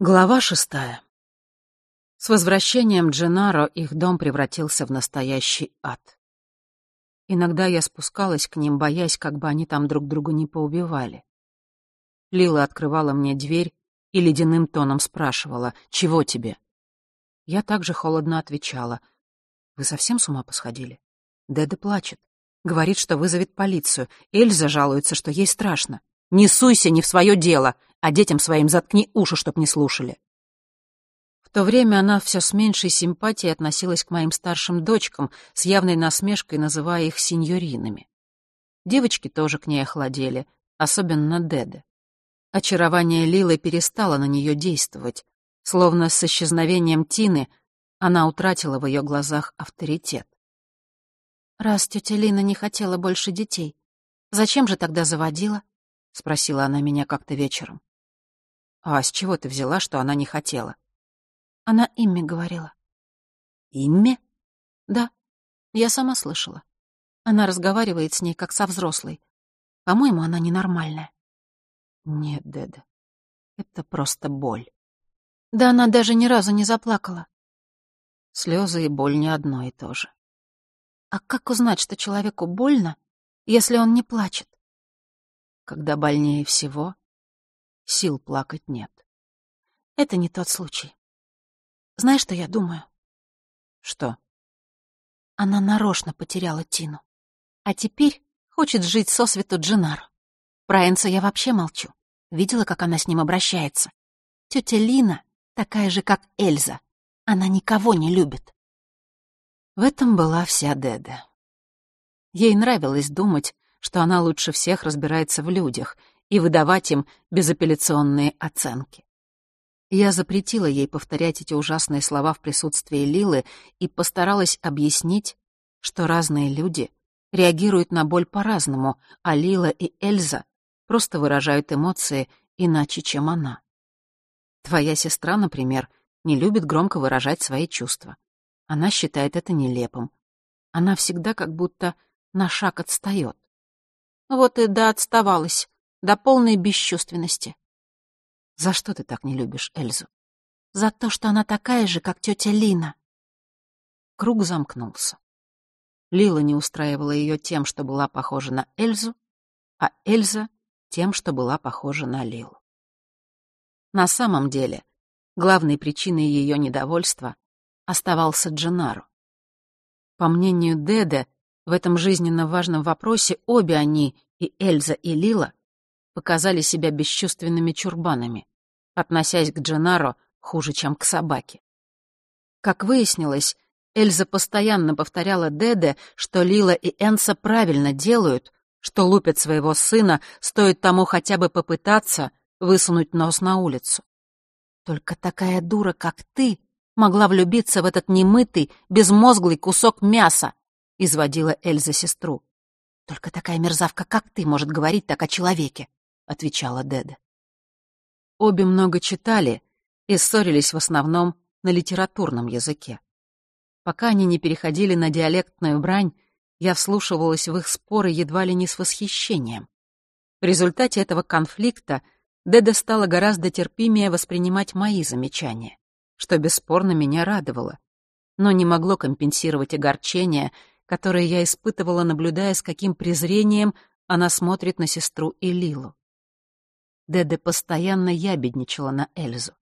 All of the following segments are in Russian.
Глава шестая. С возвращением Дженаро их дом превратился в настоящий ад. Иногда я спускалась к ним, боясь, как бы они там друг друга не поубивали. Лила открывала мне дверь и ледяным тоном спрашивала, «Чего тебе?» Я также холодно отвечала, «Вы совсем с ума посходили?» Деда плачет. Говорит, что вызовет полицию. Эльза жалуется, что ей страшно. «Не суйся не в свое дело!» А детям своим заткни уши, чтоб не слушали. В то время она все с меньшей симпатией относилась к моим старшим дочкам, с явной насмешкой называя их сеньоринами. Девочки тоже к ней охладели, особенно Деде. Очарование Лилы перестало на нее действовать, словно с исчезновением Тины она утратила в ее глазах авторитет. «Раз тетя Лина не хотела больше детей, зачем же тогда заводила?» — спросила она меня как-то вечером. «А с чего ты взяла, что она не хотела?» Она имя говорила. «Имя?» «Да, я сама слышала. Она разговаривает с ней, как со взрослой. По-моему, она ненормальная». «Нет, Деда, это просто боль». Да она даже ни разу не заплакала. Слезы и боль не одно и то же. А как узнать, что человеку больно, если он не плачет? Когда больнее всего, сил плакать нет. Это не тот случай. Знаешь, что я думаю? Что? Она нарочно потеряла Тину. А теперь хочет жить сосвету Джинару. Про Энса я вообще молчу. Видела, как она с ним обращается. Тетя Лина такая же, как Эльза. Она никого не любит. В этом была вся Деда. Ей нравилось думать, что она лучше всех разбирается в людях и выдавать им безапелляционные оценки. Я запретила ей повторять эти ужасные слова в присутствии Лилы и постаралась объяснить, что разные люди реагируют на боль по-разному, а Лила и Эльза просто выражают эмоции иначе, чем она. Твоя сестра, например, не любит громко выражать свои чувства. Она считает это нелепым. Она всегда как будто на шаг отстает. Вот и да отставалась, до полной бесчувственности. За что ты так не любишь Эльзу? За то, что она такая же, как тетя Лина. Круг замкнулся. Лила не устраивала ее тем, что была похожа на Эльзу, а Эльза — тем, что была похожа на Лилу. На самом деле, главной причиной ее недовольства оставался Дженаро. По мнению Деде, в этом жизненно важном вопросе обе они, и Эльза, и Лила, показали себя бесчувственными чурбанами, относясь к Дженаро хуже, чем к собаке. Как выяснилось, Эльза постоянно повторяла Деде, что Лила и Энса правильно делают, что лупят своего сына, стоит тому хотя бы попытаться высунуть нос на улицу. Только такая дура, как ты, могла влюбиться в этот немытый, безмозглый кусок мяса, изводила Эльза сестру. Только такая мерзавка, как ты, может говорить так о человеке отвечала Деда. Обе много читали и ссорились в основном на литературном языке. Пока они не переходили на диалектную брань, я вслушивалась в их споры едва ли не с восхищением. В результате этого конфликта Деда стала гораздо терпимее воспринимать мои замечания, что бесспорно меня радовало, но не могло компенсировать огорчение, которое я испытывала, наблюдая, с каким презрением она смотрит на сестру и Лилу. Деде постоянно ябедничала на Эльзу.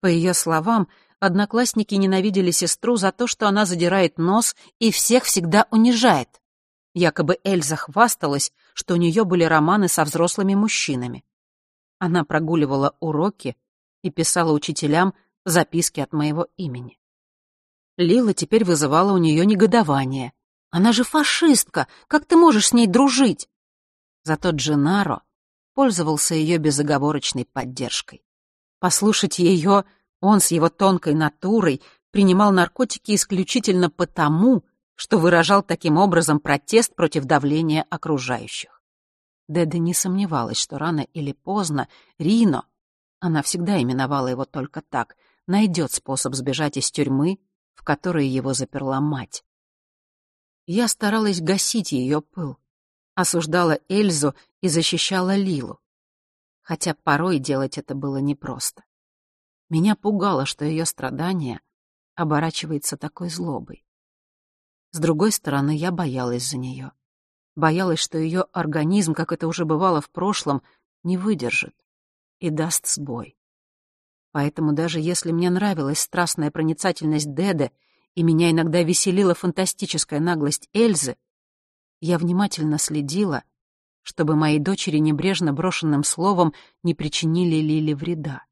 По ее словам, одноклассники ненавидели сестру за то, что она задирает нос и всех всегда унижает. Якобы Эльза хвасталась, что у нее были романы со взрослыми мужчинами. Она прогуливала уроки и писала учителям записки от моего имени. Лила теперь вызывала у нее негодование. Она же фашистка, как ты можешь с ней дружить? Зато Дженаро пользовался ее безоговорочной поддержкой. Послушать ее он с его тонкой натурой принимал наркотики исключительно потому, что выражал таким образом протест против давления окружающих. Деда не сомневалась, что рано или поздно Рино, она всегда именовала его только так, найдет способ сбежать из тюрьмы, в которой его заперла мать. Я старалась гасить ее пыл, осуждала Эльзу и защищала Лилу. Хотя порой делать это было непросто. Меня пугало, что ее страдание оборачивается такой злобой. С другой стороны, я боялась за нее. Боялась, что ее организм, как это уже бывало в прошлом, не выдержит и даст сбой. Поэтому даже если мне нравилась страстная проницательность Деда и меня иногда веселила фантастическая наглость Эльзы, я внимательно следила, чтобы моей дочери небрежно брошенным словом не причинили Лили вреда.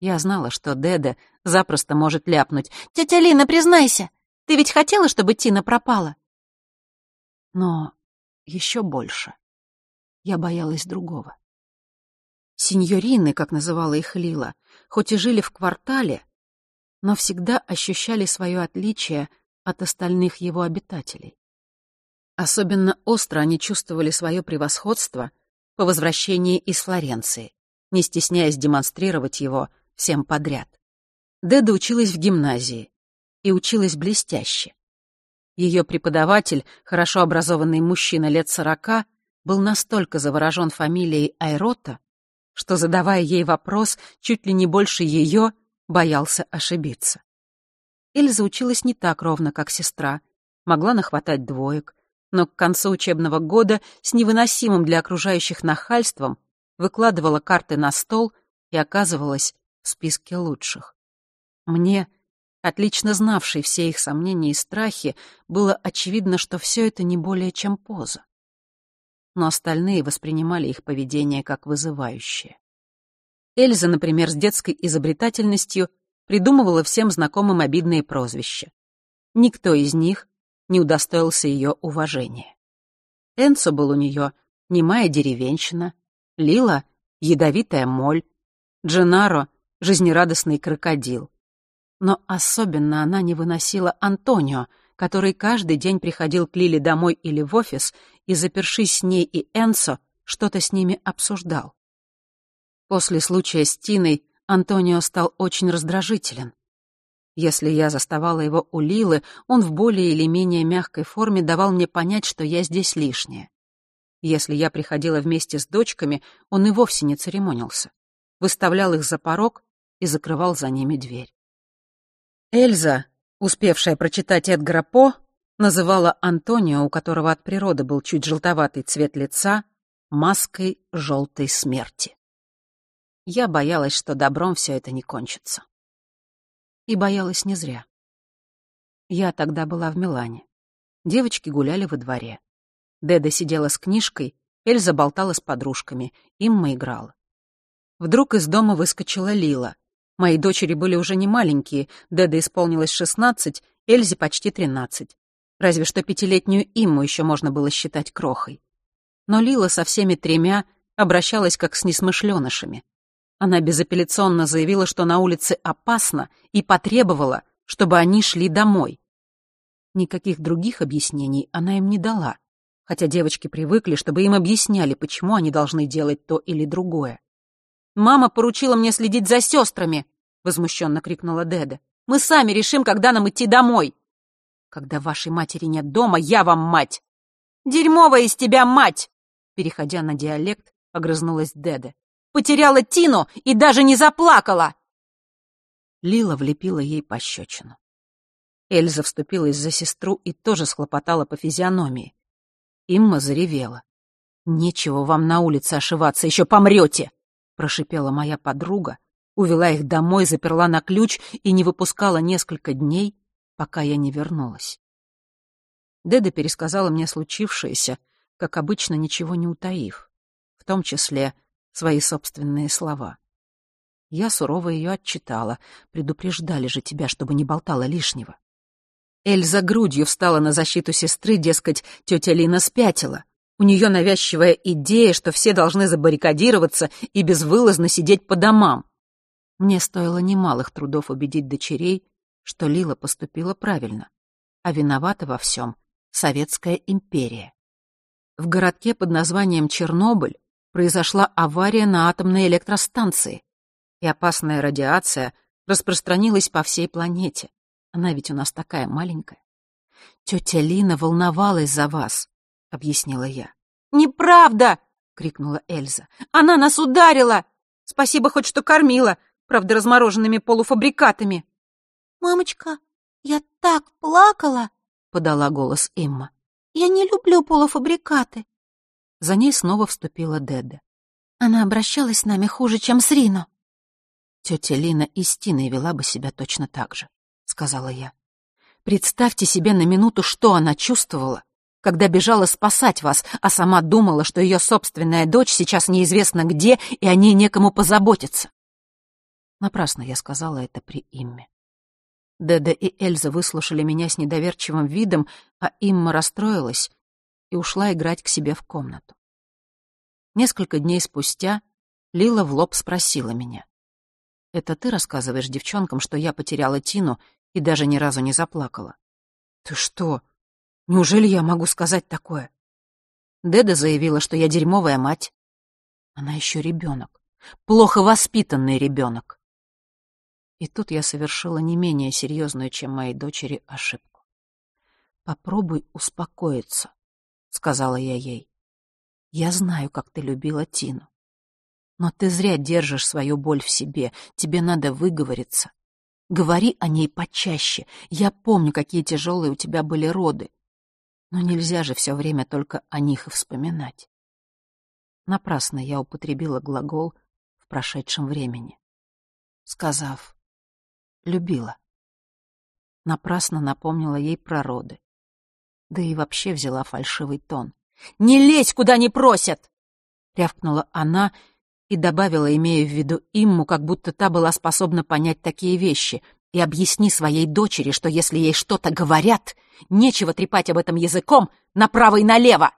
Я знала, что Деда запросто может ляпнуть. «Тетя Лина, признайся, ты ведь хотела, чтобы Тина пропала?» Но еще больше я боялась другого. Синьорины, как называла их Лила, хоть и жили в квартале, но всегда ощущали свое отличие от остальных его обитателей. Особенно остро они чувствовали свое превосходство по возвращении из Флоренции, не стесняясь демонстрировать его всем подряд. Деда училась в гимназии и училась блестяще. Ее преподаватель, хорошо образованный мужчина лет сорока, был настолько заворожен фамилией Айрота, что, задавая ей вопрос, чуть ли не больше ее, боялся ошибиться. Эльза училась не так ровно, как сестра, могла нахватать двоек, но к концу учебного года с невыносимым для окружающих нахальством выкладывала карты на стол и оказывалась в списке лучших. Мне, отлично знавшей все их сомнения и страхи, было очевидно, что все это не более чем поза. Но остальные воспринимали их поведение как вызывающее. Эльза, например, с детской изобретательностью придумывала всем знакомым обидные прозвища. Никто из них не удостоился ее уважения. Энцо был у нее немая деревенщина, Лила — ядовитая моль, Дженаро — жизнерадостный крокодил. Но особенно она не выносила Антонио, который каждый день приходил к Лиле домой или в офис и, запершись с ней и Энсо, что-то с ними обсуждал. После случая с Тиной Антонио стал очень раздражителен. Если я заставала его у Лилы, он в более или менее мягкой форме давал мне понять, что я здесь лишняя. Если я приходила вместе с дочками, он и вовсе не церемонился. Выставлял их за порог и закрывал за ними дверь. Эльза, успевшая прочитать Эдгара По, называла Антонио, у которого от природы был чуть желтоватый цвет лица, маской желтой смерти. Я боялась, что добром все это не кончится. И боялась не зря. Я тогда была в Милане. Девочки гуляли во дворе. Деда сидела с книжкой, Эльза болтала с подружками, Имма играла. Вдруг из дома выскочила Лила. Мои дочери были уже не маленькие, Деда исполнилось шестнадцать, Эльзе почти тринадцать. Разве что пятилетнюю Имму еще можно было считать крохой. Но Лила со всеми тремя обращалась как с несмышленышами. Она безапелляционно заявила, что на улице опасно, и потребовала, чтобы они шли домой. Никаких других объяснений она им не дала, хотя девочки привыкли, чтобы им объясняли, почему они должны делать то или другое. «Мама поручила мне следить за сестрами!» — возмущенно крикнула Деда. «Мы сами решим, когда нам идти домой!» «Когда вашей матери нет дома, я вам мать!» «Дерьмовая из тебя мать!» Переходя на диалект, огрызнулась Деда. Потеряла Тину и даже не заплакала!» Лила влепила ей пощечину. Эльза вступилась за сестру и тоже схлопотала по физиономии. Имма заревела. «Нечего вам на улице ошиваться, еще помрете!» прошипела моя подруга, увела их домой, заперла на ключ и не выпускала несколько дней, пока я не вернулась. Деда пересказала мне случившееся, как обычно, ничего не утаив, в том числе свои собственные слова. Я сурово ее отчитала. Предупреждали же тебя, чтобы не болтала лишнего. Эльза грудью встала на защиту сестры, дескать, тетя Лина спятила. У нее навязчивая идея, что все должны забаррикадироваться и безвылазно сидеть по домам. Мне стоило немалых трудов убедить дочерей, что Лила поступила правильно, а виновата во всем Советская империя. В городке под названием Чернобыль произошла авария на атомной электростанции, и опасная радиация распространилась по всей планете. Она ведь у нас такая маленькая. «Тетя Лина волновалась за вас», — объяснила я. «Неправда!» — крикнула Эльза. «Она нас ударила! Спасибо хоть что кормила. правда, размороженными полуфабрикатами. «Мамочка, я так плакала!» — подала голос Имма. «Я не люблю полуфабрикаты». За ней снова вступила Деда. Она обращалась с нами хуже, чем с Рино. Тетя Лина и с Тиной вела бы себя точно так же, — сказала я. Представьте себе на минуту, что она чувствовала, когда бежала спасать вас, а сама думала, что ее собственная дочь сейчас неизвестно где, и о ней некому позаботиться. Напрасно я сказала это при Имме. Деда и Эльза выслушали меня с недоверчивым видом, а Имма расстроилась и ушла играть к себе в комнату. Несколько дней спустя Лила в лоб спросила меня. «Это ты рассказываешь девчонкам, что я потеряла Тину и даже ни разу не заплакала?» «Ты что? Неужели я могу сказать такое?» Деда заявила, что я дерьмовая мать. Она еще ребенок, плохо воспитанный ребенок. И тут я совершила не менее серьезную, чем мои дочери, ошибку. «Попробуй успокоиться», — сказала я ей. Я знаю, как ты любила Тину. Но ты зря держишь свою боль в себе. Тебе надо выговориться. Говори о ней почаще. Я помню, какие тяжелые у тебя были роды. Но нельзя же все время только о них и вспоминать. Напрасно я употребила глагол в прошедшем времени, сказав «любила». Напрасно напомнила ей про роды. Да и вообще взяла фальшивый тон. «Не лезь, куда не просят!» — рявкнула она и добавила, имея в виду Имму, как будто та была способна понять такие вещи. «И объясни своей дочери, что если ей что-то говорят, нечего трепать об этом языком направо и налево!»